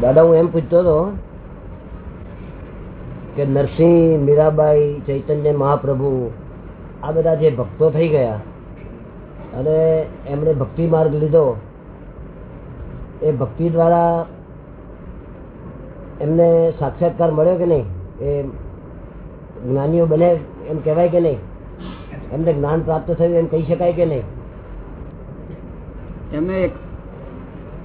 દાદા, હું એમ પૂછતો હતો કે નરસિંહ, મીરાબાઈ, ચૈતન્ય, મહાપ્રભુ આ બધા જે ભક્તો થઈ ગયા અને એમણે ભક્તિ માર્ગ લીધો, એ ભક્તિ દ્વારા એમને સાક્ષાત્કાર મળ્યો કે નહીં? એ જ્ઞાનીઓ બને એમ કહેવાય કે નહીં? એમને જ્ઞાન પ્રાપ્ત થયું એમ કહી શકાય કે નહીં? એમને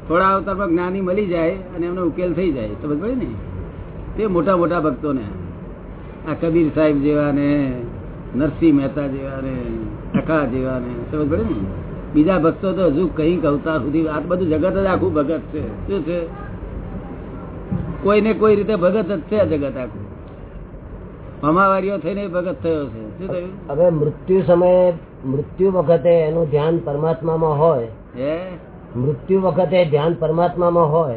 થોડા અવતારમાં જ્ઞાની મળી જાય અને એમનો ઉકેલ થઈ જાય. તો બધું ને? તે મોટા મોટા ભક્તોને. આ કબીર સાહેબ જેવા ને નરસિંહ મહેતા જેવા ને ટકા જેવા ને સમજ પડે ને? બીજા ભક્તો તો હજુ કંઈક અવતાર સુધી આ બધું જગત જ આખું ભગત છે. શું છે? કોઈને કોઈ રીતે ભગત જ છે આ જગત આખું? અમાવારીઓ થઈને ભગત થયો છે. શું થયું? હવે મૃત્યુ સમયે મૃત્યુ વખતે એનું ધ્યાન પરમાત્મામાં હોય. હે? મૃત્યુ વખતે ધ્યાન પરમાત્મામાં હોય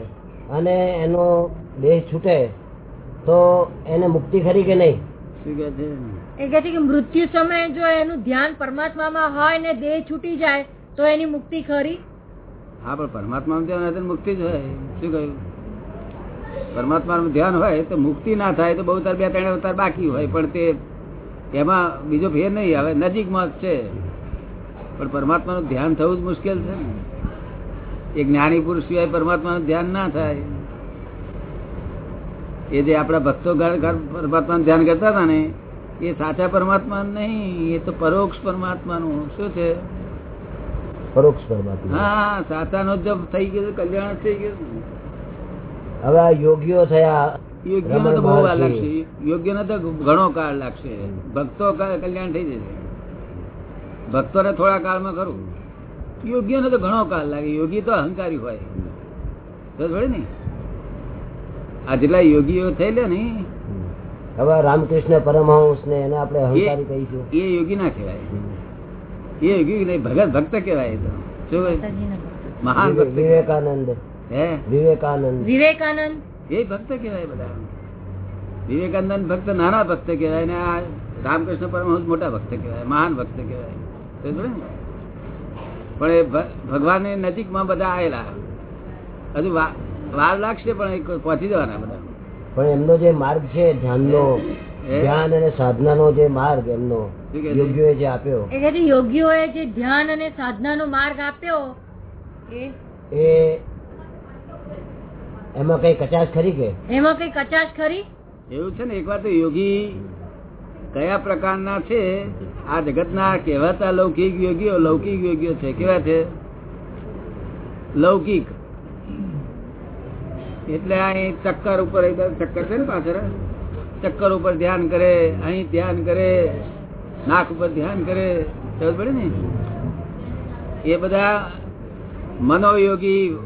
અને એનો દેહ છૂટે તો એને મુક્તિ ખરી કે નહીં? શું કે છે? એ કહે છે કે મૃત્યુ સમયે જો એનું ધ્યાન પરમાત્મામાં હોય ને દેહ છૂટી જાય તો એની મુક્તિ ખરી? હા પણ પરમાત્મા ધ્યાન મુક્તિ જ હોય. શું કહ્યું? પરમાત્મા ધ્યાન હોય તો મુક્તિ ના થાય તો બહુ તાર બે ત્રણ અવતાર બાકી હોય પણ તે એમાં બીજો ફેર નહીં આવે. નજીકમાં જ છે. પણ પરમાત્માનું ધ્યાન થવું જ મુશ્કેલ છે ને. એ જ્ઞાની પુરુષ સિવાય પરમાત્માનું ધ્યાન ના થાય. એ જે આપણા ભક્તો પરમાત્માનું ધ્યાન કરતા હતા ને એ સાચા પરમાત્મા નહીં એ તો પરોક્ષ પરમાત્માનું. શું છે? પરોક્ષ પરમાત્મા. હા સાચા નો જપ થઈ ગયો કલ્યાણ થઈ ગયું. હવે આ યોગીઓ થયા યોગ્ય તો બહુ વાર લાગશે. યોગ્ય તો ઘણો કાળ લાગશે. ભક્તો કલ્યાણ થઈ જશે. ભક્તો ને થોડા કાળમાં ખરું. યોગ્ય તો ઘણો કાળ લાગે. યોગી તો અહંકારી હોય. તો ને? આ જેટલા યોગીઓ થયેલા ને હવે રામકૃષ્ણ પરમહંસ ને એને આપણે અહંકારી કહીશું એ યોગી ના કહેવાય. એ યોગી નહીં ભગત ભક્ત કહેવાય તો. શું મહાન ભક્ત વિવેકાનંદ. હે? વિવેકાનંદ. વિવેકાનંદ. એ ભક્ત કહેવાય બધા. વિવેકાનંદ ભક્ત નાના ભક્ત કહેવાય ને આ રામકૃષ્ણ પરમહંસ મોટા ભક્ત કહેવાય મહાન ભક્ત કહેવાય? પણ એ ભગવાનની નજીકમાં બધા આવેલા હજુ વાર લાગશે પણ પહોંચી જવાના બધા. પણ એમનો જે માર્ગ છે ધ્યાનનો? ધ્યાન અને સાધનાનો જે માર્ગ એમનો યોગ્યોએ જે આપ્યો એ કહે છે જે ધ્યાન અને સાધનાનો માર્ગ આપ્યો એ? એમાં કઈ કચાશ ખરી કે? એમાં કઈ કચાશ ખરી? એવું છે ને એક વાર તો યોગી કયા પ્રકારના છે? આ જગતના કહેવાતા લૌકિક યોગીઓ લૌકિક યોગીઓ છે. કેવા છે? લૌકિક. એટલે અહીં ચક્કર ઉપર ચક્કર છે ને પાછળ? ચક્કર ઉપર ધ્યાન કરે, અહીં ધ્યાન કરે, નાક ઉપર ધ્યાન કરે. ખબર પડે ને? એ બધા મનોયોગી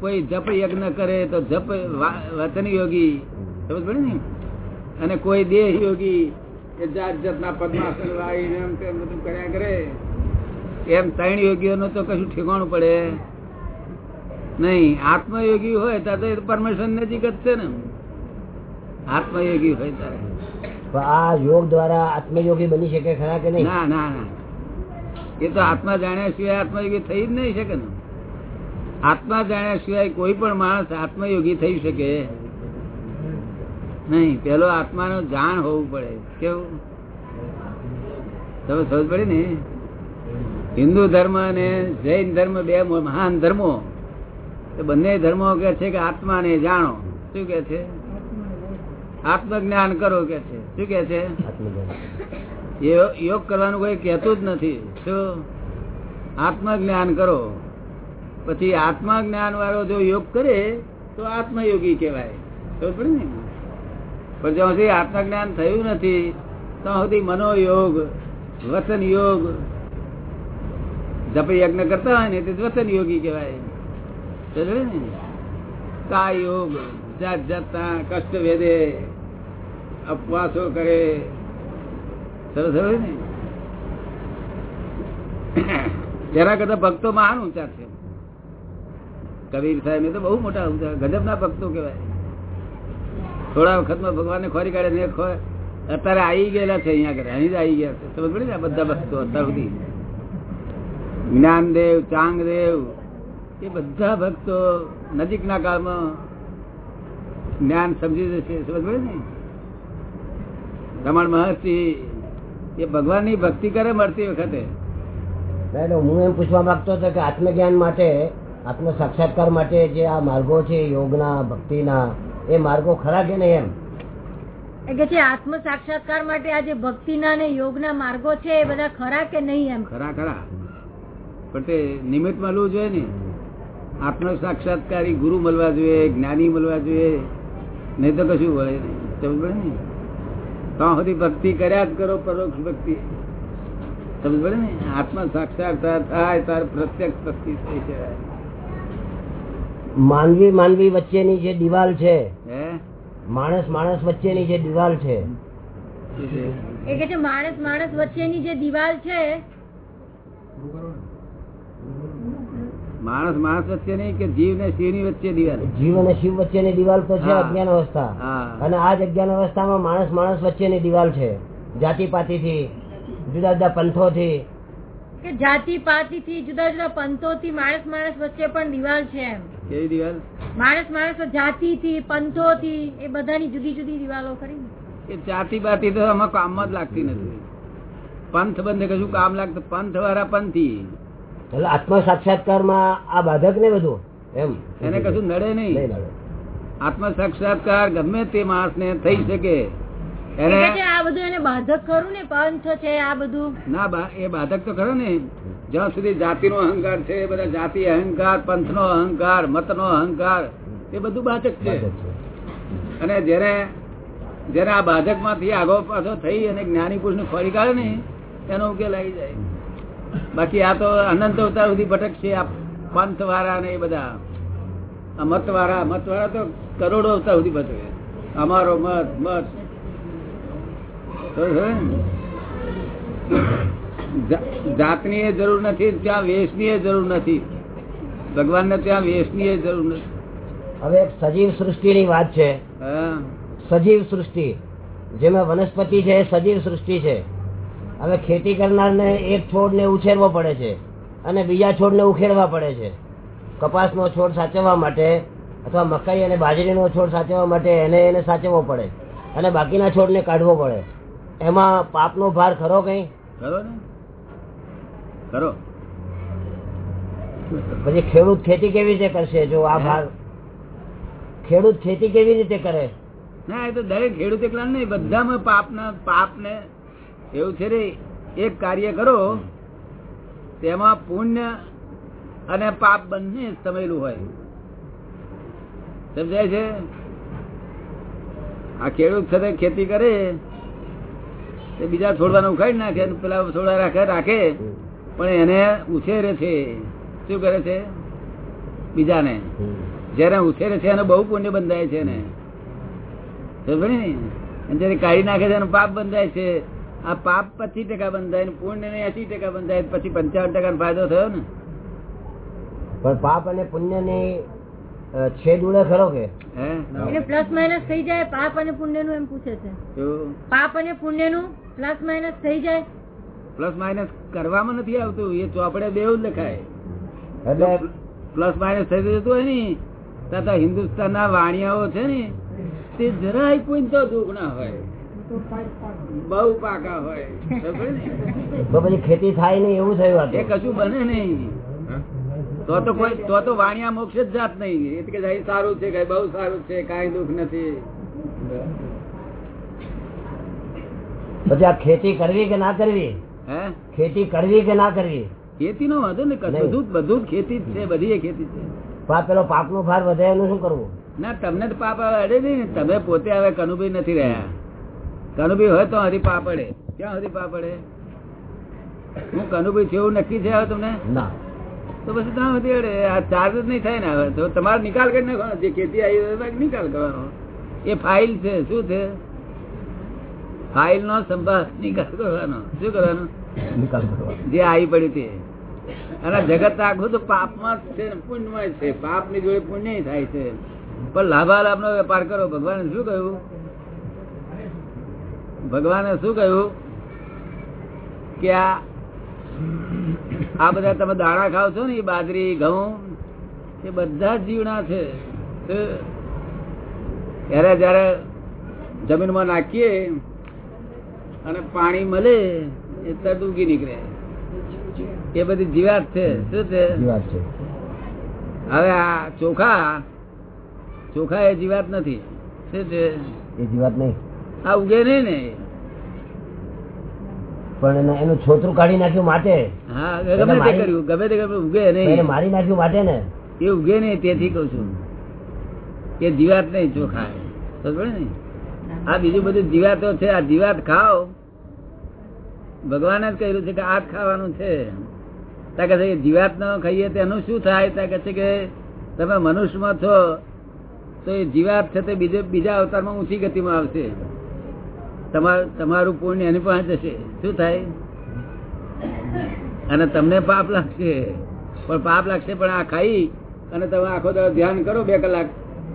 કોઈ જપ યજ્ઞ કરે તો જપ વચન યોગી સમજ પડે ને? અને કોઈ દેહ યોગી એ જાત જાતના પદ્માસન વાળીને એમ તેમ બધું કર્યા કરે. એમ ત્રણ યોગીઓનું તો કશું ઠેકાણું પડે. નહીં આત્મયોગી હોય ત્યારે તો પરમેશ્વર નજીક જ છે ને આત્મયોગી હોય ત્યારે. આ યોગ દ્વારા આત્મયોગી બની શકે ખરા કે નહીં? ના ના ના. એ તો આત્મા જાણ્યા સિવાય આત્મયોગી થઈ જ નહીં શકે ને. આત્મા જાણ્યા સિવાય કોઈ પણ માણસ આત્મયોગી થઈ શકે. નહીં, પેલો આત્માનું જાણ હોવું પડે. કેવું? તમે સમજ પડી ને? હિન્દુ ધર્મ અને જૈન ધર્મ બે મહાન ધર્મો. બંને ધર્મો કે છે કે આત્માને જાણો. શું કે છે? આત્મજ્ઞાન કરો કે છે. શું કે છે? યોગ કરવાનું કોઈ કહેતું જ નથી. શું? આત્મજ્ઞાન કરો. પછી આત્મજ્ઞાન વાળો જો યોગ કરે, તો આત્મયોગી કહેવાય. સમજ પડે ને? પણ જ્યાં સુધી આત્મજ્ઞાન થયું નથી, ત્યાં સુધી મનોયોગ વચન યોગ, જપ યજ્ઞ કરતા હોય ને તે વચન યોગી કહેવાય. ને? કા યોગ જાત જાતના કષ્ટ વેદે અપવાસો કરે. સરસ સરસ ને? તેના કરતા ભક્તો મહાન ઊંચા છે. કબીર સાહેબ એ તો બહુ મોટા ઊંચા ગજબ ના ભક્તો કહેવાય. થોડા વખતમાં ભગવાનને ખોરી કાઢે ને અત્યારે આવી ગયેલા છે અહીંયા આગળ, અહીં જ આવી ગયા છે. સમજ પડી ને બધા ભક્તો અત્યાર સુધી? જ્ઞાનદેવ, ચાંગદેવ, એ બધા ભક્તો નજીકના કાળમાં જ્ઞાન સમજી જશે, સમજ પડે ને? રમણ મહર્ષિ, એ ભગવાનની ભક્તિ કરે મળતી વખતે. હું એમ પૂછવા માંગતો હતો કે આત્મજ્ઞાન માટે આત્મ સાક્ષાત્કાર માટે જે આ માર્ગો છે, યોગના, ભક્તિના એ માર્ગો ખરા કે નહીં એમ? કે છે આત્મ સાક્ષાત્કાર માટે આ જે ભક્તિના અને યોગના માર્ગો છે એ બધા ખરા કે નહીં એમ? ખરા ખરા. પણ તે નિમિત્ત મળવું જોઈએ ને? આત્મ સાક્ષાત્કારી ગુરુ મળવા જોઈએ જ્ઞાની મળવા જોઈએ. નહીં તો કશું વળે સમજ પડે ને? ત્યાં સુધી ભક્તિ કર્યા જ કરો પરોક્ષ ભક્તિ. સમજ પડે ને? આત્મ સાક્ષાત્કાર થાય તાર પ્રત્યક્ષ ભક્તિ થઈ છે માનવી માનવી વચ્ચેની જે દિવાલ છે માણસ માણસ વચ્ચેની જે દિવાલ છે. એ કે છે માણસ માણસ વચ્ચેની જે દિવાલ છે માણસ માણસ વચ્ચે નહીં કે જીવ ને શિવની વચ્ચે દિવાલ? જીવ અને શિવ વચ્ચેની દિવાલ તો છે અજ્ઞાન અવસ્થા. અને આ જ અજ્ઞાન અવસ્થામાં માણસ માણસ વચ્ચેની દિવાલ છે. જાતિ પાતિ થી જુદા જુદા પંથો થી કે જાતિ પાતિ થી જુદા જુદા પંથો થી માણસ માણસ વચ્ચે પણ દિવાલ છે એમ. કેવી દિવાલ? માણસ માણસ જાતિ થી પંથો થી એ બધાની જુદી જુદી દિવાલો ખરી જાતિ પાતિ તો આમાં કામમાં જ લાગતી નથી. પંથ બંધ કશું કામ લાગતું પંથ વાળા પંથી. એટલે આત્મ સાક્ષાત્કારમાં આ બાધક ને બધું? એમ. એને કશું નડે નહીં. નહીં આત્મ સાક્ષાત્કાર ગમે તે માણસ ને થઈ શકે. એ એને કે છે આ બધું એને બાધક ખરું ને પંથ છે આ બધું? ના બા- એ બાધક તો ખરો ને. જ્યાં સુધી જાતિનો અહંકાર છે બધા જાતિ અહંકાર પંથનો અહંકાર મતનો અહંકાર એ બધું બાધક છે. અને જયારે જયારે આ બાધકમાંથી આગો પાછો થઈ અને જ્ઞાની પુરુષ ને ફરી કાઢે ને એનો ઉકેલ આવી જાય. બાકી આ તો અનંત અવતાર સુધી ભટકશે આ પંથ વાળા ને એ બધા. આ મત વાળા મત વાળા તો કરોડો અવતાર સુધી ભટકે. અમારો મત મત. છે ને? જાતની એ જરૂર નથી ત્યાં વેશની એ જરૂર નથી. ભગવાન ને ત્યાં વેશની એ જરૂર નથી. હવે સજીવ સૃષ્ટિની વાત છે. સજીવ સૃષ્ટિ જેમાં વનસ્પતિ છે એ સજીવ સૃષ્ટિ છે. હવે ખેતી કરનારને એક છોડને ઉછેરવો પડે છે અને બીજા છોડને ઉખેડવા પડે છે. કપાસનો છોડ સાચવવા માટે અથવા મકાઈ અને બાજરીનો છોડ સાચવવા માટે એને એને સાચવવો પડે અને બાકીના છોડને કાઢવો પડે. એમાં પાપ નો ભાર ખરો કઈ? ખરો ને? ખરો. પછી ખેડૂત ખેતી કેવી રીતે કરશે જો આ ભાર? ખેડૂત ખેતી કેવી રીતે કરે? ના એ તો દરેક ખેડૂત એકલા નહીં બધામાં પાપ ના પાપ ને એવું છે રે એક કાર્ય કરો તેમાં પુણ્ય અને પાપ બંને સમેલું હોય. સમજાય છે? આ ખેડૂત સાથે ખેતી કરે બીજા છોડવાનું ઉખાડી નાખે પેલા છોડવા રાખે રાખે. પણ એને ઉછેરે છે. શું કરે છે? બીજાને. જયારે ઉછેરે છે એને બહુ પુણ્ય બંધાય છે ને ને? અને જયારે કાઢી નાખે છે એનું પાપ બંધાય છે. આ પાપ પચીસ ટકા બંધાય ને પુણ્ય ને એસી ટકા બંધાય. પછી પંચાવન ટકા ફાયદો થયો ને? પણ પાપ અને પુણ્યની અ, છેદ ઉડે ખરો કે? એટલે પ્લસ માઇનસ થઈ જાય પાપ અને પુણ્યનું એમ પૂછે છે. પાપ અને પુણ્યનું પ્લસ માઇનસ થઈ જાય. પ્લસ માઇનસ કરવામાં નથી આવતું એ ચોપડે દેવું જ લખાય. એટલે પ્લસ માઇનસ થઈ જતું હોય ને તથા હિન્દુસ્તાન ના વાણિયાઓ છે ને તે જરાય કોઈ તો દુઃખ ના હોય. બહુ પાકા હોય. ને? તો પછી ખેતી થાય નહીં એવું થયું આ એ કશું બને નહીં. તો તો કોઈ તો તો વાણિયા મોક્ષ જ જાત નહીં. એટલે કે સારું છે કઈ બહુ સારું છે કઈ દુઃખ નથી. પછી આ ખેતી કરવી કે ના કરવી? હે? ખેતી કરવી કે ના કરવી? ખેતી નો વાંધો ને બધું બધું ખેતી જ છે બધી ખેતી છે. પેલો પાક નો ભાર વધે એનું શું કરવું? ના તમને તો પાપ અડે નહીં ને. તમે પોતે હવે કનુભાઈ નથી રહ્યા. કનુભાઈ હોય તો હરી પાપ અડે. ક્યાં હરી પાપ અડે? હું કનુભાઈ છે એવું નક્કી છે હવે તમને? ના. તો પછી તમે અડે આ ચાર્જ જ નહીં થાય ને હવે. તો તમારે નિકાલ કરી નાખવાનો જે ખેતી આવી નિકાલ કરવાનો. એ ફાઇલ છે શું છે? ફાઇલ નો સંભાળ નિકાલ કરવાનો. શું કરવાનો? નિકાલ કરવાનો. જે આવી પડી તે. અને જગત આખું તો પાપમાં છે પુણ્યમાં છે. પાપની જોડે પુણ્ય થાય છે. પણ લાભાલાભ નો વેપાર કરો. ભગવાને શું કહ્યું? ભગવાને શું કહ્યું? કે આ આ બધા તમે દાણા ખાવ છો ને બાજરી ઘઉં એ બધા જીવના છે. ત્યારે જયારે જમીનમાં નાખીએ અને પાણી મળે એ તરત ઉગી નીકળે. એ બધી જીવાત છે. શું છે? છે. હવે આ ચોખા ચોખા એ જીવાત નથી. શું છે? એ જીવાત નહીં. આ ઉગે નહીં ને? પણ એનું છોતરું કાઢી નાખ્યું માટે ગમે તે કર્યું ગમે તે ઉગે નહીં. મારી નાખ્યું માટે ને. એ ઉગે નહીં તેથી કઉ છું. કે જીવાત નહીં ચોખા સમજ ને? આ બીજું બધું જીવાતો છે આ જીવાત ખાઓ. ભગવાને જ કહ્યું છે કે આ ખાવાનું છે. ત્યાં કહે છે કે જીવાત ન ખાઈએ તેનું શું થાય? ત્યાં કહે છે કે તમે મનુષ્યમાં છો તો એ જીવાત છે તે બીજે બીજા અવતારમાં ઊંચી ગતિમાં આવશે. તમારું તમારું પુણ્ય એની પાસે જશે શું થાય? અને તમને પાપ લાગશે. પણ પાપ લાગશે પણ આ ખાઈ અને તમે આખો દાડો ધ્યાન કરો બે કલાક.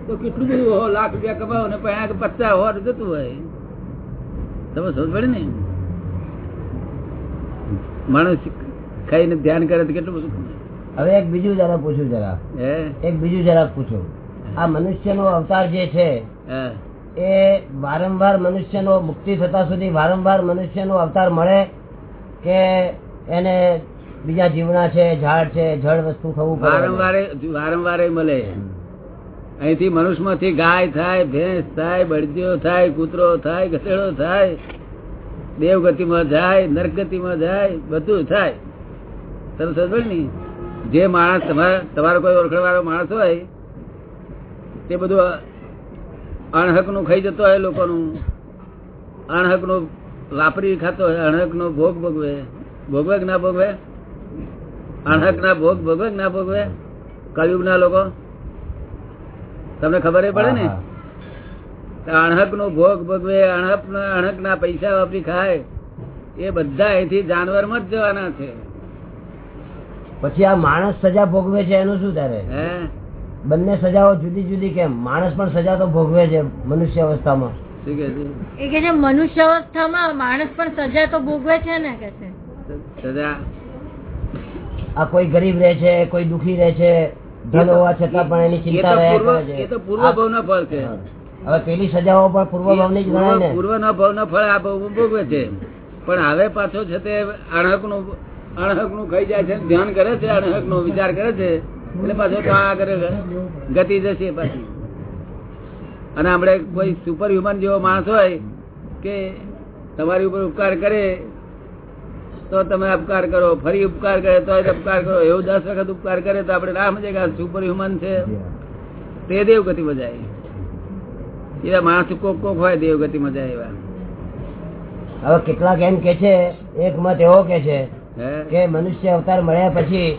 તો કેટલું બધું હો લાખ રૂપિયા કમાવો ને પણ પચાસ હોર જતું હોય. તમે સમજ પડે ને? માણસ ખાઈને ધ્યાન કરે તો કેટલું બધું હવે એક બીજું જરા પૂછું જરા. એક બીજું જરા પૂછું. આ મનુષ્યનો અવતાર જે છે હા. એ વારંવાર મનુષ્યનો મુક્તિ થતા સુધી વારંવાર મનુષ્યનો અવતાર મળે કે એને બીજા જીવના છે, ઝાડ છે, જળ વસ્તુ ખાવું વારંવાર, વારંવારે મળે. અહીંથી મનુષ્યમાંથી ગાય થાય, ભેંસ થાય, બળદીઓ થાય, કૂતરો થાય, ગધેડો થાય, દેવગતિમાં જાય, નરગતિમાં જાય, બધું થાય. તમે સમજો ને? જે માણસ તમારા, તમારો કોઈ ઓળખણ માણસ હોય, તે બધું અણહકનું ખાઈ જતો હોય લોકોનું. અણહકનું વાપરી ખાતો હોય અણહક નો ભોગ ભોગવે. ભોગવે કે ના ભોગવે? અણહક ના ભોગ ભોગવે કે ના ભોગવે? કયુગ ના લોકો? તમને ખબર પડે ને? અણહક નો ભોગ ભોગવે અણહક અણહક ના પૈસા વાપરી ખાય. એ બધા અહીંથી જાનવરમાં જ જવાના છે. પછી આ માણસ સજા ભોગવે છે એનું શું ત્યારે હે? બંને સજાઓ જુદી જુદી કેમ માણસ પણ સજા તો ભોગવે છે મનુષ્ય અવસ્થામાં શું કે છે? એ કે છે મનુષ્ય અવસ્થામાં માણસ પણ સજા તો ભોગવે છે ને કે છે? સજા? આ કોઈ ગરીબ રહે છે કોઈ દુખી રહે છે ધન હોવા છતાં પણ એની ચિંતા રહે છે. એ તો પૂર્વ આ- ભાવ ફળ છે. હવે પેલી સજાઓ પણ પૂર્વ ભાવની જ ગણાય ને પૂર્વ ના. ભાવ ના ફળ આ ભોગવે છે. પણ હવે પાછો છે તે અણહકનું અણહકનું ખાઈ જાય છે? ધ્યાન કરે છે અણહક નો વિચાર કરે છે? એટલે પાછો તો આગળ ગતિ જશે પાછી. અને આપણે કોઈ સુપર હ્યુમન જેવો માણસ હોય કે તમારી ઉપર ઉપકાર કરે તો તમે અપકાર કરો. ફરી ઉપકાર કરે તો અપકાર કરો. એવો દસ વખત ઉપકાર કરે તો આપણે ના સમજે કે સુપર હ્યુમન છે તે દેવગતિ મજા એવા માણસ કોક કોક હોય દેવગતિ મજા એવા. હવે કેટલાક એમ કે છે એક મત એવો કે છે કે મનુષ્ય અવતાર મળ્યા પછી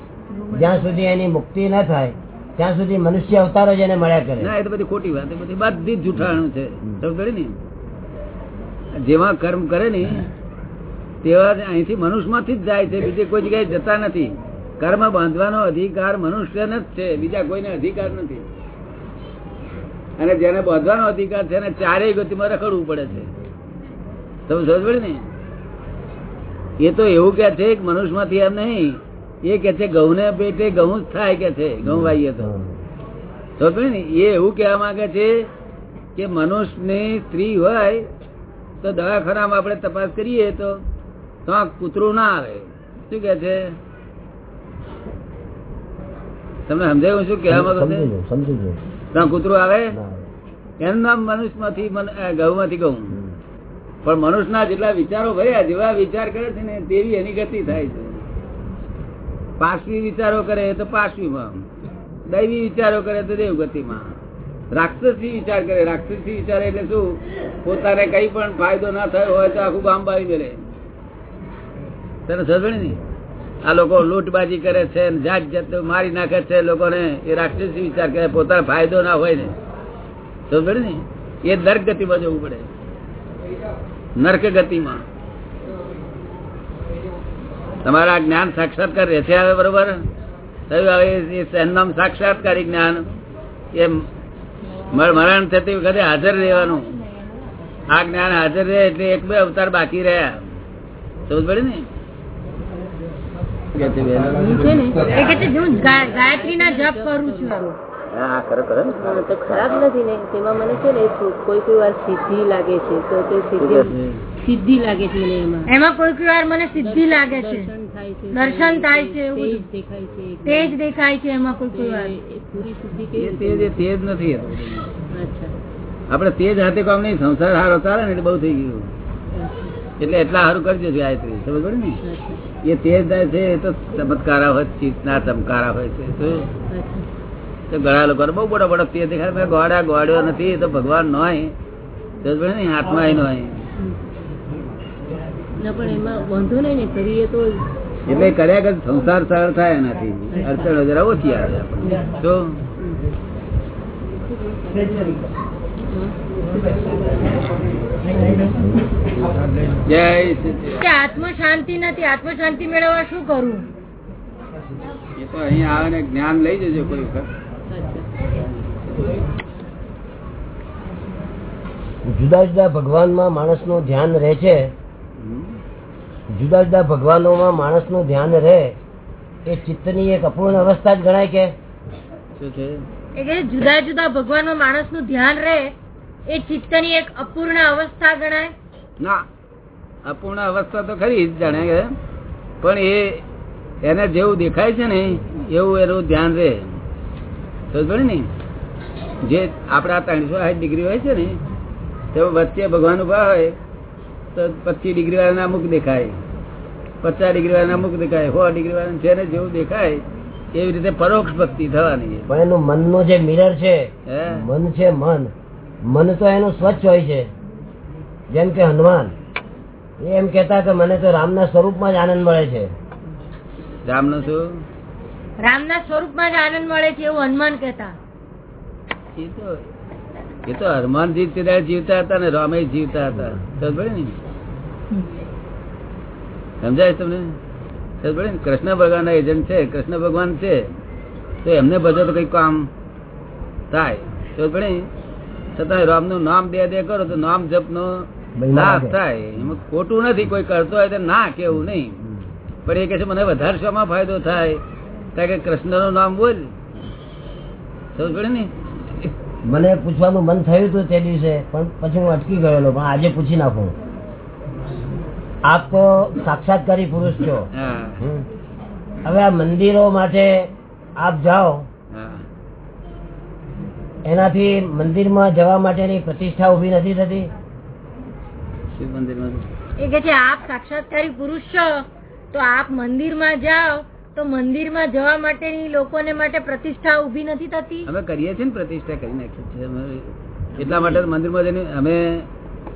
જ્યાં સુધી એની મુક્તિ ન થાય, ત્યાં સુધી મનુષ્ય અવતાર જ એને મળ્યા કરે. ના, એ તો બધી ખોટી વાત બધી બધી જૂઠાણું છે. ને? જેવા કર્મ કરે ને, તેવા જ મનુષ્યમાંથી જ જાય છે. બીજે કોઈ જગ્યાએ જતા નથી. કર્મ બાંધવાનો અધિકાર મનુષ્યને જ છે. બીજા કોઈને અધિકાર નથી. અને જેને બાંધવાનો અધિકાર છે, એને ચારેય ગતિમાં રખડવું પડે છે. તમે સમજ ને? એ તો એવું કે છે કે મનુષ્યમાંથી એમ નહીં એ કે છે ઘઉં ને પેટે ઘઉં જ થાય કે છે ઘઉં વાઈએ તો. તો ને એ એવું કહેવા માંગે છે કે મનુષ્યની સ્ત્રી હોય તો દવાખાનામાં આપણે તપાસ કરીએ તો કૂતરું ના આવે. શું કે છે? તમને સમજાયું શું કહેવા માંગો સમજી છે લો, સમજી લો. તો આ કૂતરું આવે? ના. એનું નામ મનુષ્યમાંથી ઘઉં માંથી ઘઉં. પણ મનુષ્યના જેટલા વિચારો ભર્યા જેવા વિચાર કરે છે ને તેવી એની ગતિ થાય છે. પાર્શ્વી વિચારો કરે તો પાર્શ્વીમાં. દૈવી વિચારો કરે તો દેવગતિમાં. રાક્ષસી વિચાર કરે. રાક્ષસી વિચાર એટલે શું? પોતાને કઈ પણ ફાયદો ના થયો હોય તો આખું ગામ બાવી મેળે તને સમજણ નહીં આ લોકો લૂંટબાજી કરે છે જાત જાત મારી નાખે છે લોકોને. એ રાક્ષસી વિચાર કરે, પોતાને ફાયદો ના હોય ને. સમજણ ને? એ નર્ક ગતિમાં જવું પડે. નર્ક ગતિમાં તમારા જ્ઞાન સાક્ષાત્કાર રહેશે હવે બરોબર? થયું હવે એ સહેનામ સાક્ષાત્કારી જ્ઞાન. એ મરણ થતી વખતે હાજર રહેવાનું. આ જ્ઞાન હાજર રહે એટલે એક બે અવતાર બાકી રહ્યા. સમજ પડે ને? જપ કરું છું. ખરાબ નથી ને? તેમાં મને છે ને કોઈ કોઈ વાર સિદ્ધિ લાગે છે તો તે સિદ્ધિ? સિદ્ધિ લાગે છે મને એમાં. એમાં કોઈક વાર મને સિદ્ધિ લાગે છે. દર્શન થાય છે દર્શન થાય છે એવું તેજ દેખાય છે તેજ દેખાય છે એમાં કોઈક વાર. પૂરી સિદ્ધિ તેજ તેજ નથી આપણે તેજ હાથે કામ નહીં સંસાર હારો ચાલે ને એટલે બહુ થઈ ગયું. એટલે એટલા સારું કરજો ગાયત્રી સમજ પડે ને? એ તેજ થાય છે એ તો ચમત્કારા હોય છે ચિત્તના ચમકારા હોય છે તો ઘણા લોકો બહુ મોટા મોટા તેજ દેખાય. ગોડા ગોડ્યો નથી તો ભગવાન નોય. સમજ પડે ને? આત્મા નો હમ. ના પણ એમાં વાંધો નહીં ને કરીએ તો એટલે કર્યા કર સંસાર સરળ થાય એનાથી. અડચણ જરા ઓછી આવે તો? જય સચિદાનંદ. કે આત્મ શાંતિ નથી આત્મ શાંતિ મેળવવા શું કરવું એ તો અહીંયા આવે ને જ્ઞાન લઈ જજો કોઈ વખત. જુદા જુદા માણસનું ધ્યાન રહે છે. જુદા જુદા ભગવાનોમાં માણસનું ધ્યાન રહે એ ચિત્તની એક અપૂર્ણ અવસ્થા જ ગણાય કે? જુદા જુદા ભગવાનમાં માણસનું ધ્યાન રહે એ ચિત્તની એક અપૂર્ણ અવસ્થા ગણાય? ના અપૂર્ણ અવસ્થા તો ખરી જ જાણે કે પણ એ એને જેવું દેખાય છે ને એવું એનું ધ્યાન રહે. સમજ ને જે આપડા ત્રણસો સાઠ ડિગ્રી હોય છે ને તો વચ્ચે ભગવાન ઊભા હોય તો પચીસ ડિગ્રી વાળાના અમુક દેખાય. પચાસ ડિગ્રી વાળાના અમુક દેખાય. સો ડિગ્રી વાળા જેને જેવું દેખાય એવી રીતે પરોક્ષ ભક્તિ થવાની પણ એનું મનનો જે મિરર છે મન છે મન. મન તો એનું સ્વચ્છ હોય છે. જેમ કે હનુમાન. એમ કેતા કે મને તો રામના સ્વરૂપમાં જ આનંદ મળે છે. રામનો શું? રામના સ્વરૂપમાં જ આનંદ મળે છે એવું હનુમાન કેતા એ તો એ તો હનુમાનજી જીવતા હતા ને રામે જીવતા હતા. સમજ ને? સમજાય તમને? ને? કૃષ્ણ ભગવાન એજન્ટ છે કૃષ્ણ ભગવાન છે તો એમને ભજો તો કઈ કામ થાય? તો પડે? છતાં રામનું નામ બે દે કરો તો નામ જપ નો લાભ થાય. એમાં ખોટું નથી કોઈ કરતો હોય તો ના કેવું નહીં. પણ એ કે છે મને વધારે શોમાં ફાયદો થાય? કારણ કે કૃષ્ણનું નામ બોલ. સમજ પડે ને? મને પૂછવાનું મન થયું હતું તે દિવસે પણ પછી હું અટકી ગયેલો પણ આજે પૂછી નાખું. આપ તો સાક્ષાત્કારી પુરુષ છો. હવે આ મંદિરો માટે આપ જાઓ. એનાથી મંદિરમાં જવા માટેની પ્રતિષ્ઠા ઊભી નથી થતી? શિવ મંદિરમાં? એ કે છે આપ સાક્ષાત્કારી પુરુષ છો તો આપ મંદિરમાં જાઓ તો મંદિરમાં જવા માટેની લોકોને માટે પ્રતિષ્ઠા ઊભી નથી થતી? અમે કરીએ છીએ ને પ્રતિષ્ઠા કરી નાખીએ છીએ. એટલા માટે મંદિરમાં જઈને અમે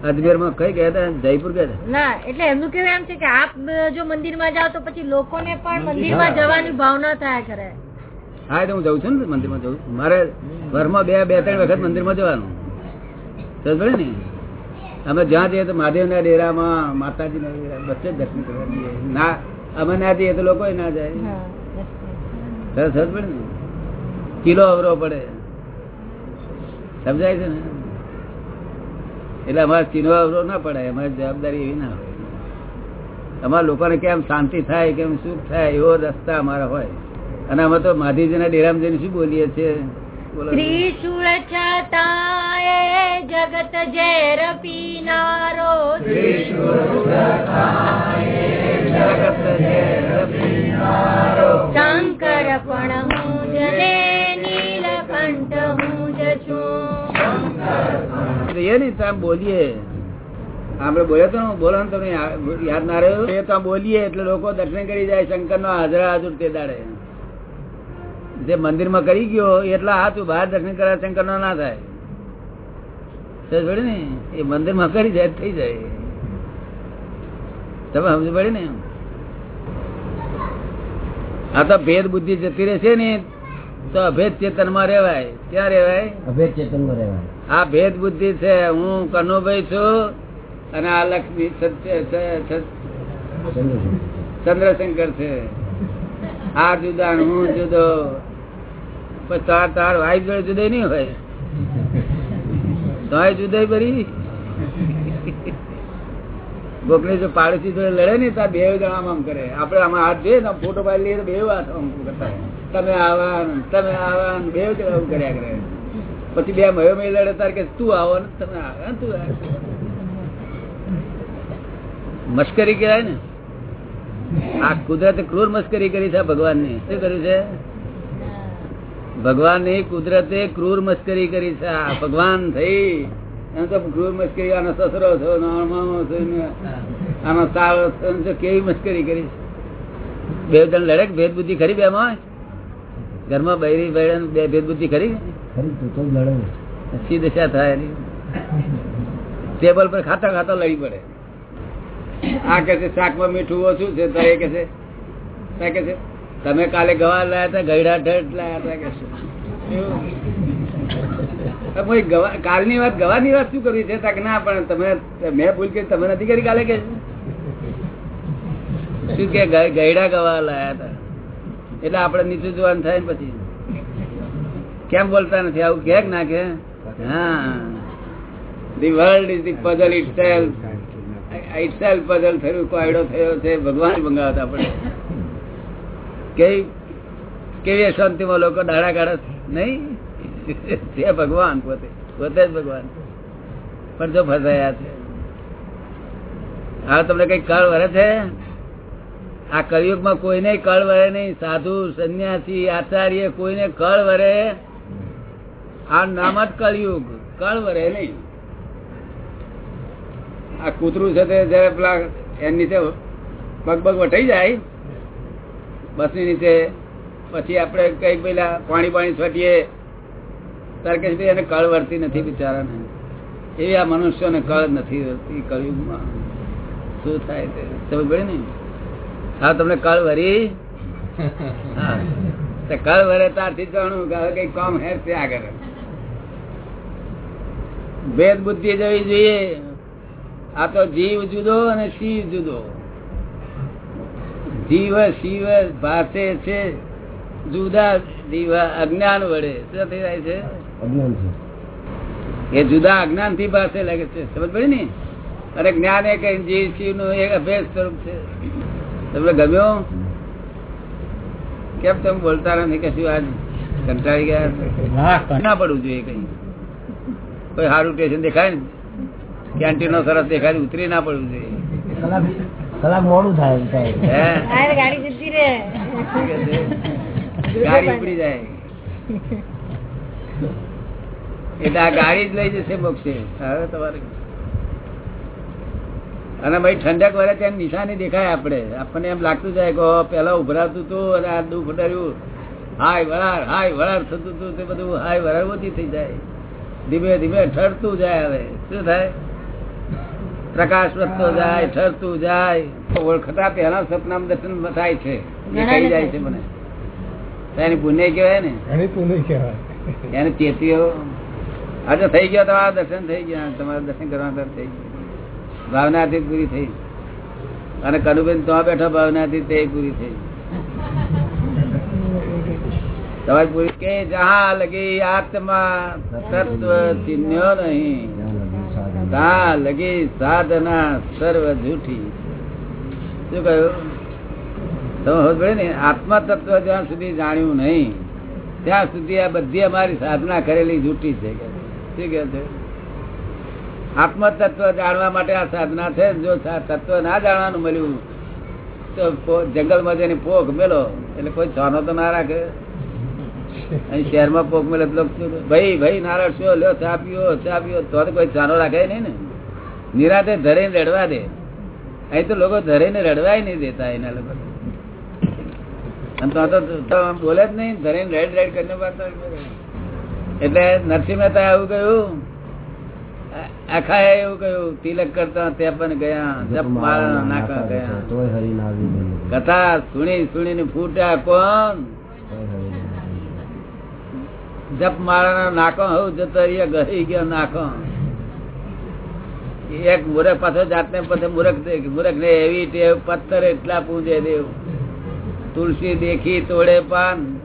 અજમેરમાં કઈ ગયા હતા? જયપુર ગયા ના એટલે એમનું કેવું એમ છે કે આપ જો મંદિરમાં જાઓ તો પછી લોકોને પણ મંદિરમાં જવાની ભાવના થયા કરે હા એટલે હું જઉં છું ને મંદિરમાં જઉં મારે ઘરમાં બે બે ત્રણ વખત મંદિરમાં જવાનું. સમજે ને? અમે જ્યાં જઈએ તો મહાદેવના ડેરામાં માતાજીના ડેરા વચ્ચે દર્શન કરવા જઈએ. ના અમે ના જઈએ તો લોકો ના જાય. સરસ પડે ને? કિલો અવરો પડે. સમજાય છે ને? એટલે અમારે ચીનવા અવરો ના પડાય અમારી જવાબદારી એવી ના હોય. અમારા લોકોને કેમ શાંતિ થાય કેમ સુખ થાય એવો રસ્તા અમારા હોય. અને અમે તો માધીજીના ડેરામાં જઈને શું બોલીએ છીએ? જગત ઝેર પીનારો જગત ઝેર છું ને નહીં, તો બોલીએ. આપણે બોલ્યો તો બોલો તમને યાદ ના રહ્યો? એ તો બોલીએ, એટલે લોકો દર્શન કરી જાય શંકર નો હાજરા હાજર તે દાડે. જે મંદિરમાં કરી ગયો, એટલા હાથ બહાર દર્શન કરવા શંકર નો ના થાય ને, એ મંદિરમાં કરી જાય, થઈ જાય. તમે સમજ પડે ને? આ તો ભેદ બુદ્ધિ જતી રહેશે ને, તો અભેદ ચેતનમાં રેવાય ક્યાં રેવાય અભેદ ચેતનમાં રહેવાય. આ ભેદ બુદ્ધિ છે. હું કનુભાઈ છું અને આ લક્ષ્મી ચંદ્રશંકર છે. આ જુદા હું જુદો. તાર તાર વાઈફ જોડે જુદે નહીં હોય. તો જુદે ભરી ગોકલી જો પાડોશી જોડે લડે ને તાર બે જણા આમ કરે. આપડે આમાં હાથ જોઈએ ફોટો પાડી લઈએ બે હાથ આમ કરતા તમે આવા તમે આવા બે જણા કર્યા કરે. પછી બે મયો મેં લડે, તાર કે તું આવો ને, તમે આવે તું મશ્કરી કહેવાય ને? આ કુદરતે ક્રૂર મશ્કરી કરી છે ભગવાનની શું કર્યું છે? ભગવાનની કુદરતે ક્રૂર મશ્કરી કરી છે ભગવાન થઈ. એમ તો ક્રૂર મસ્કરી આનો સસરો છો આનો આનો સાળો છો કેવી મસ્કરી કરી છે? બે જણ લડે ભેદ બુદ્ધિ ખરી બે માં ઘરમાં બૈરી બૈરન બે ભેદ બુદ્ધિ ખરી? ટેબલ પર ખાતા ખાતા લડી પડે. આ કે છે, શાકમાં મીઠું ઓછું છે, તો એ કે છે કે છે. તમે કાલે ગવા લાયા હતા ગયડા ઢટ લાયા હતા કે છે. કાલની વાત ગવાની વાત શું કરવી છે? તા ના, પણ તમે, મેં ભૂલ કરી, તમે નથી કરી કાલે કે? શું કે ગયડા ગવા લાયા હતા? એટલે આપડે નીચું જોવાનું થાય ને પછી. કેમ બોલતા નથી? આવું કે ના કે world is the puzzle itself itself puzzle થયું, કોયડો થયો છે, ભગવાન મંગાવતા આપણે કેવી કેવી શાંતિમાં લોકો દાડા કાઢા નહીં. તે ભગવાન પોતે પોતે જ ભગવાન. પણ જો ફસાયા છે. હા તમને કઈ કળ વરે છે? આ કળિયુગમાં કોઈને કળ વરે નહીં. સાધુ, સંન્યાસી, આચાર્ય કોઈને કળ વરે. આ નામ જ કળિયુગ. કળ વરે નહીં. આ કૂતરું છે તે જયારે પેલા એની નીચે પગ વટાઈ જાય બસની નીચે, પછી આપણે કંઈક પેલા પાણી પાણી છટીએ, ત્યારે કે એને કળ વરતી નથી બિચારાને. એવી આ મનુષ્યોને કળ નથી વળતી કળિયુગમાં. શું થાય તે? સમજ પડે ને? હા, તમને કળ વરી? હા. કળ વરે ત્યારથી જાણું હવે કઈ કામ હેર ત્યાં આગળ ભેદ બુદ્ધિ જવી જોઈએ. આ તો જીવ જુદો અને શિવ જુદો. જીવ શિવ ભાષે છે જુદા જીવ અજ્ઞાન વડે. શું થઈ જાય છે? અજ્ઞાન છે. એ જુદા અજ્ઞાનથી ભાષે લાગે છે. સમજ પડી ને? અને જ્ઞાન એ કઈ જીવ શિવનું એક અભેદ સ્વરૂપ છે. તમને ગમ્યો? કેમ તમે બોલતા નથી કશું આજ કંટાળી ગયા. ના પડવું જોઈએ કઈ. કોઈ સારું સ્ટેશન દેખાય ને. કેન્ટીન નો સરસ દેખાય ઉતરી ના પડવું જોઈએ. કલાક કલાક મોડું થાય ગાડી જતી રે ઉપડી જાય. એટલે આ ગાડી જ લઈ જશે મોક્ષે હવે તમારે અને ભાઈ ઠંડક વરે ત્યાં નિશાની દેખાય આપણે. આપણને એમ લાગતું જાય કે પેલા ઉભરાતું હતું અને આ દુઃખ ડર્યું હાય વરાર હાય વરાર થતું હતું તે બધું હાય વરાર ઓછી થઈ જાય. ધીમે ધીમે ઠરતું જાય હવે. શું થાય? પ્રકાશ વધતો જાય ઠરતું જાય. ઓળખતા પેલા સપનામાં દર્શન થાય છે. કહી જાય છે મને. એની પુણ્ય કહેવાય ને? એની પુણ્ય કહેવાય. એને ચેતીઓ. આજે થઈ ગયો તમારા દર્શન થઈ ગયા. તમારા દર્શન કરવા તરફ થઈ ગયું. ભાવનાથી પૂરી થઈ. અને કનુબેન તો બેઠા ભાવનાથી તે પૂરી થઈ. કે જહા લગી આત્મા તત્વ ચિહ્ન્યો નહીં. લગી સાધના સર્વ જૂઠી. શું કહ્યું? આત્મા તત્વ જ્યાં સુધી જાણ્યું નહીં, ત્યાં સુધી આ બધી અમારી સાધના કરેલી જૂઠી છે આત્મ તત્વ જાણવા માટે આ સાધના છે જો તત્વ ના જાણવાનું મળ્યું, તો જંગલમાં જઈને પોખ મેલો, એટલે કોઈ છાનો તો ના રાખે. અહીં શહેરમાં પોક મેલે? ભાઈ ભાઈ નારળ શું? લ્યો ચા પીઓ ચા પીઓ. તો કોઈ ચાનો રાખે નહીં ને. નિરાતે ધરીને રડવા દે. અહીં તો લોકો ધરીને રડવાય નહીં દેતા એના લોકો. બોલે જ નહીં ધરીને રેડ રેડ કરીને એટલે નરસિંહ મહેતા એવું કહ્યું આખા એવું કહ્યું તિલક કરતા તે પણ ગયા જપ મારા નાખવા ગયા. કથા સુણી સુણીને ફૂટ્યા કોણ. જપ મારા નાકો હું જતો રહ્યા ગહી ગયો નાકો એક મૂરખ પાછો જાતને પછી મૂરખ મૂરખ ને એવી ટેવ પથ્થર એટલા પૂજે દેવ. તુલસી દેખી તોડે પાન,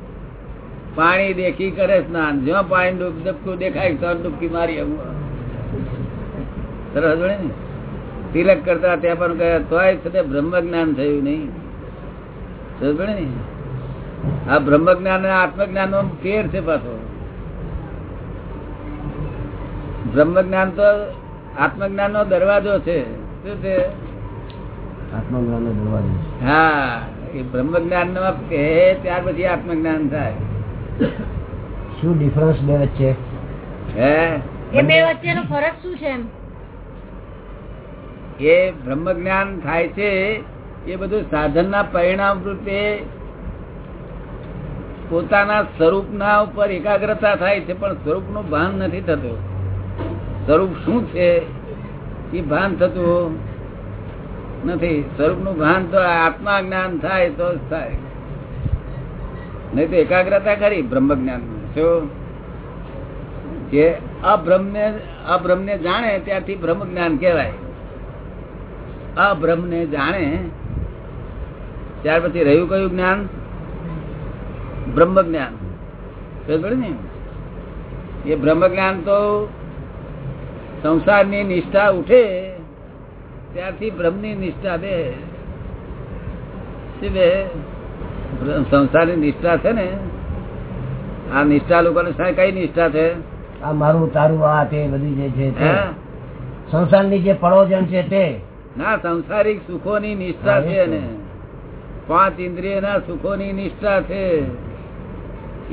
પાણી દેખી કરે સ્નાન. જો પાણી ડૂબ દેખાય તો ડૂબકી મારી આવું. સરસ જોડે ને? તિલક કરતા ત્યાં પણ કહે તોય છતાં બ્રહ્મ જ્ઞાન થયું નહીં. સરસ ને? આ બ્રહ્મ જ્ઞાન અને આત્મજ્ઞાન નો ફેર છે પાછો. બ્રહ્મ જ્ઞાન તો આત્મજ્ઞાન નો દરવાજો છે. શું છે? આત્મજ્ઞાન નો દરવાજો હા એ બ્રહ્મ જ્ઞાન નો કહે ત્યાર પછી આત્મજ્ઞાન થાય. શું ડિફરન્સ બે વચ્ચે? હે? એ બે વચ્ચેનો ફરક શું છે એમ? એ બ્રહ્મ જ્ઞાન થાય છે એ બધું સાધનના પરિણામ રૂપે પોતાના સ્વરૂપના ઉપર એકાગ્રતા થાય છે પણ સ્વરૂપનું ભાન નથી થતું. સ્વરૂપ શું છે? એ ભાન થતું નથી. સ્વરૂપનું ભાન તો આત્મા જ્ઞાન થાય તો જ થાય. નહીં તો એકાગ્રતા કરી બ્રહ્મ જ્ઞાન શું? જે અબ્રહ્મને અબ્રહ્મને જાણે ત્યારથી બ્રહ્મ જ્ઞાન કહેવાય. અબ્રહ્મને જાણે ત્યાર પછી રહ્યું કયું જ્ઞાન? બ્રહ્મ જ્ઞાન ને? એ બ્રહ્મ જ્ઞાન તો સંસારની નિષ્ઠા ઉઠે ત્યારથી બ્રહ્મની નિષ્ઠા બે. બે? સંસારની નિષ્ઠા છે ને આ નિષ્ઠા લોકો કઈ નિષ્ઠા છે? આ મારું તારું આ તે બધી જે છે સંસારની જે પડોજન છે તે. ના સંસારિક સુખોની નિષ્ઠા છે ને પાંચ ઇન્દ્રિયના સુખોની નિષ્ઠા છે.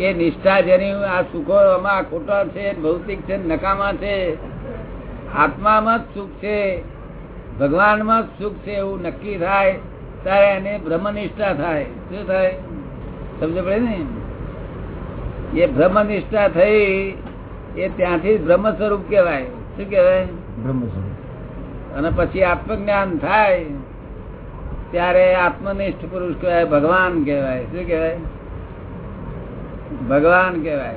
એ નિષ્ઠા જેની આ સુખો આમાં ખોટા છે ભૌતિક છે નકામા છે. આત્મામાં જ સુખ છે ભગવાનમાં જ સુખ છે એવું નક્કી થાય ત્યારે એને બ્રહ્મનિષ્ઠા થાય. શું થાય? સમજ પડે ને? એ બ્રહ્મનિષ્ઠા થઈ એ ત્યાંથી જ બ્રહ્મ સ્વરૂપ કહેવાય. શું કહેવાય? બ્રહ્મ સ્વરૂપ. અને પછી આત્મજ્ઞાન થાય ત્યારે આત્મનિષ્ઠ પુરુષ કહેવાય ભગવાન કહેવાય. શું કહેવાય? ભગવાન કહેવાય.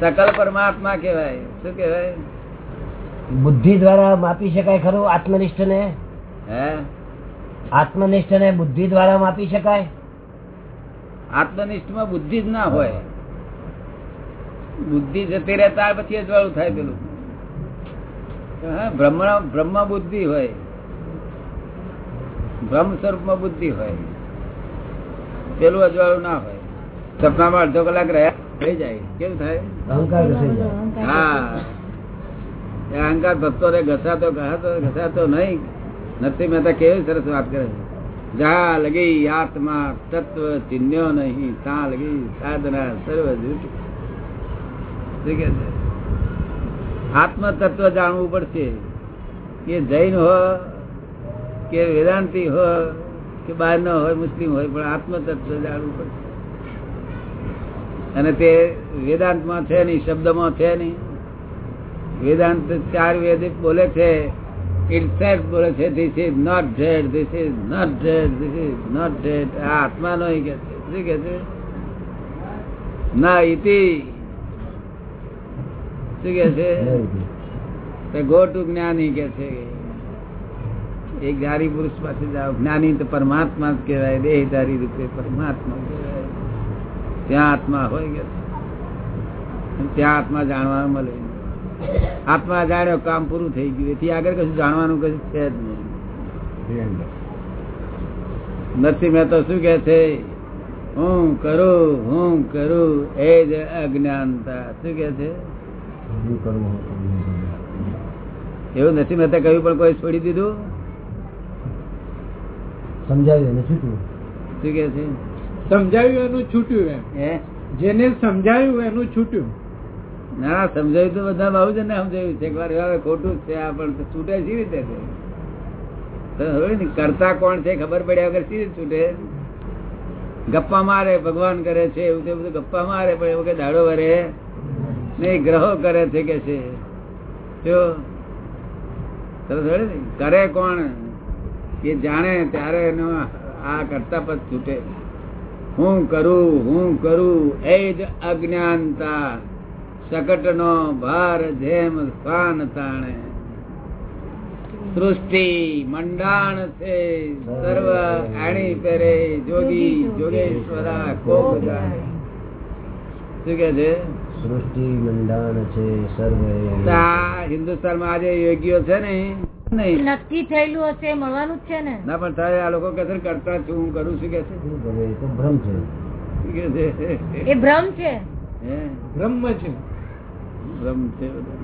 સકલ પરમાત્મા કહેવાય. શું કહેવાય? બુદ્ધિ દ્વારા માપી શકાય ખરું આત્મનિષ્ઠ ને આત્મનિષ્ઠ ને બુદ્ધિ દ્વારા માપી શકાય? આત્મનિષ્ઠમાં બુદ્ધિ જ ના હોય. બુદ્ધિ જતી રહે ત્યાર પછી અજવાળું થાય પેલું. બ્રહ્મ બ્રહ્મ બુદ્ધિ હોય. બ્રહ્મ સ્વરૂપમાં બુદ્ધિ હોય. પેલું અજવાળું ના હોય. સપનામાં અડધો કલાક રહ્યા થઈ જાય. કેવું થાય? હા. અહંકાર ભક્તો ને ઘસાતો ઘસાતો ઘસાતો નહીં. નરસિંહ મહેતા કેવી સરસ વાત કરે છે. જા લગી આત્મા તત્વ ચિહ્ન્યો નહીં. તા લગી સાધના સર્વ? આત્મ તત્વ જાણવું પડશે. કે જૈન હો, કે વેદાંતિ હો, કે બહાર ન હોય, મુસ્લિમ હોય, પણ આત્મ તત્વ જાણવું પડશે. અને તે વેદાંતમાં છે નહીં, શબ્દમાં છે નહીં. વેદાંત ચાર વેદ બોલે છે. ઇટ બોલે છે this is not dead this is not dead this is not dead આ આત્મા નો કે છે. શું કે છે? ના ઇતિ શું કે છે? ગો ટુ જ્ઞાની કે છે. એ જ્ઞાની પુરુષ પાસે જાઓ. જ્ઞાની તો પરમાત્મા જ કહેવાય, દેહધારી રૂપે પરમાત્મા કહેવાય. ત્યાં આત્મા હોય કે ત્યાં આત્મા જાણવા મળે. આત્મા જાણ્યો કામ પૂરું થઈ ગયું. એથી આગળ કશું જાણવાનું કશું છે જ નહીં. નરસિંહ મહેતા શું કે છે? હું કરું હું કરું એ જ અજ્ઞાનતા. શું કે છે. એવું નરસિંહ મહેતા કહ્યું પણ કોઈ છોડી દીધું? સમજાવ્યું છૂટ્યું. શું કે છે? સમજાવ્યું એનું છૂટ્યું એમ. જેને સમજાયું એનું છૂટ્યું. ના ના સમજાયું તો બધા બહુ જ ને સમજાયું. છે એકવાર હવે ખોટું છે, આ પણ છૂટે સી રીતે છે? ને, કરતા કોણ છે, ખબર પડ્યા વગર સી રીતે છૂટે? ગપ્પા મારે, ભગવાન કરે છે, એવું બધું ગપ્પા મારે, પણ એવું કે દાડો વરે નહીં ગ્રહો કરે છે કે છે? જો ને? કરે કોણ? એ જાણે ત્યારે એનો આ કરતા પદ છૂટે. હું કરું હું કરું, એ જ અજ્ઞાનતા. શકટ નો ભાર જેમ સ્થાન તાણે. સૃષ્ટિ મંડાણ છે સર્વ આણી પેરે જોગી જોગેશ્વરા કોક જાણે. શું કે છે? સૃષ્ટિ મંડાણ છે સર્વ તો આ હિન્દુસ્તાનમાં આજે યોગીઓ છે ને? નહીં. નક્કી થયેલું હશે મળવાનું જ છે ને? ના પણ તારે આ લોકો કે છે કરતા છું હું કરું છું કે છે? શું કરે? એ તો ભ્રમ છે. શું કે છે? એ ભ્રમ છે. હે? બ્રહ્મ છે. ભ્રમ છે બધા.